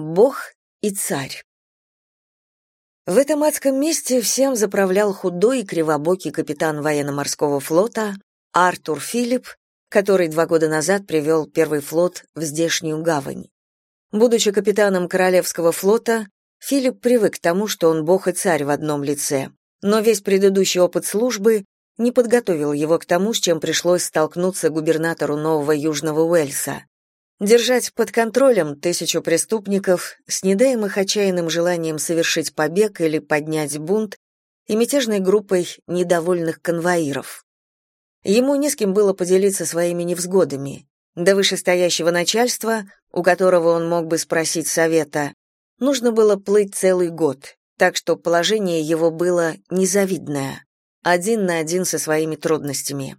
Бог и царь. В этом адском месте всем заправлял худой и кривобокий капитан военно-морского флота Артур Филипп, который два года назад привел первый флот в здешнюю гавань. Будучи капитаном Королевского флота, Филипп привык к тому, что он бог и царь в одном лице, но весь предыдущий опыт службы не подготовил его к тому, с чем пришлось столкнуться губернатору Нового Южного Уэльса. Держать под контролем тысячу преступников с недаемых отчаянным желанием совершить побег или поднять бунт и мятежной группой недовольных конвоиров. Ему не с кем было поделиться своими невзгодами. До вышестоящего начальства, у которого он мог бы спросить совета, нужно было плыть целый год, так что положение его было незавидное, один на один со своими трудностями.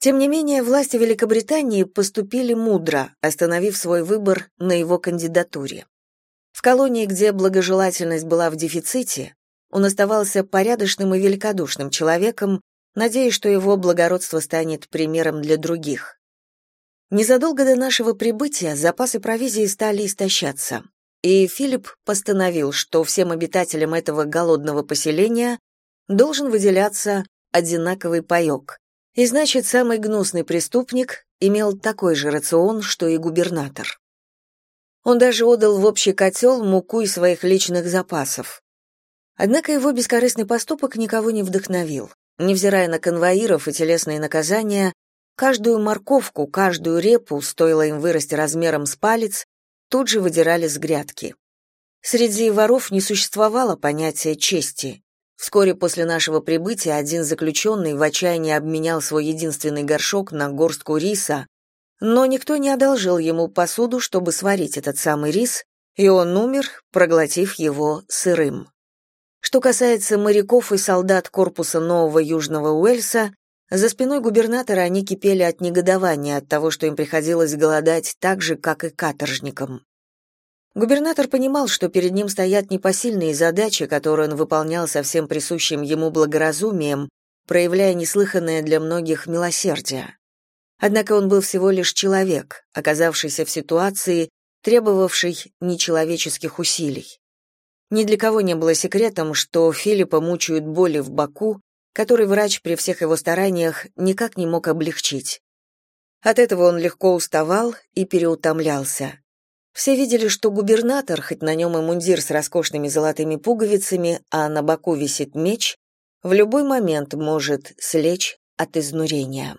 Тем не менее, власти Великобритании поступили мудро, остановив свой выбор на его кандидатуре. В колонии, где благожелательность была в дефиците, он оставался порядочным и великодушным человеком, надеясь, что его благородство станет примером для других. Незадолго до нашего прибытия запасы провизии стали истощаться, и Филипп постановил, что всем обитателям этого голодного поселения должен выделяться одинаковый паёк. И значит, самый гнусный преступник имел такой же рацион, что и губернатор. Он даже отдал в общий котел муку из своих личных запасов. Однако его бескорыстный поступок никого не вдохновил. Невзирая на конвоиров и телесные наказания, каждую морковку, каждую репу, стоило им вырасти размером с палец, тут же выдирали с грядки. Среди воров не существовало понятия чести. Вскоре после нашего прибытия один заключенный в отчаянии обменял свой единственный горшок на горстку риса, но никто не одолжил ему посуду, чтобы сварить этот самый рис, и он умер, проглотив его сырым. Что касается моряков и солдат корпуса Нового Южного Уэльса, за спиной губернатора они кипели от негодования от того, что им приходилось голодать так же, как и каторжникам. Губернатор понимал, что перед ним стоят непосильные задачи, которые он выполнял со всем присущим ему благоразумием, проявляя неслыханное для многих милосердие. Однако он был всего лишь человек, оказавшийся в ситуации, требовавшей нечеловеческих усилий. Ни для кого не было секретом, что Филиппа мучают боли в боку, который врач при всех его стараниях никак не мог облегчить. От этого он легко уставал и переутомлялся. Все видели, что губернатор, хоть на нем и мундир с роскошными золотыми пуговицами, а на боку висит меч, в любой момент может слечь от изнурения.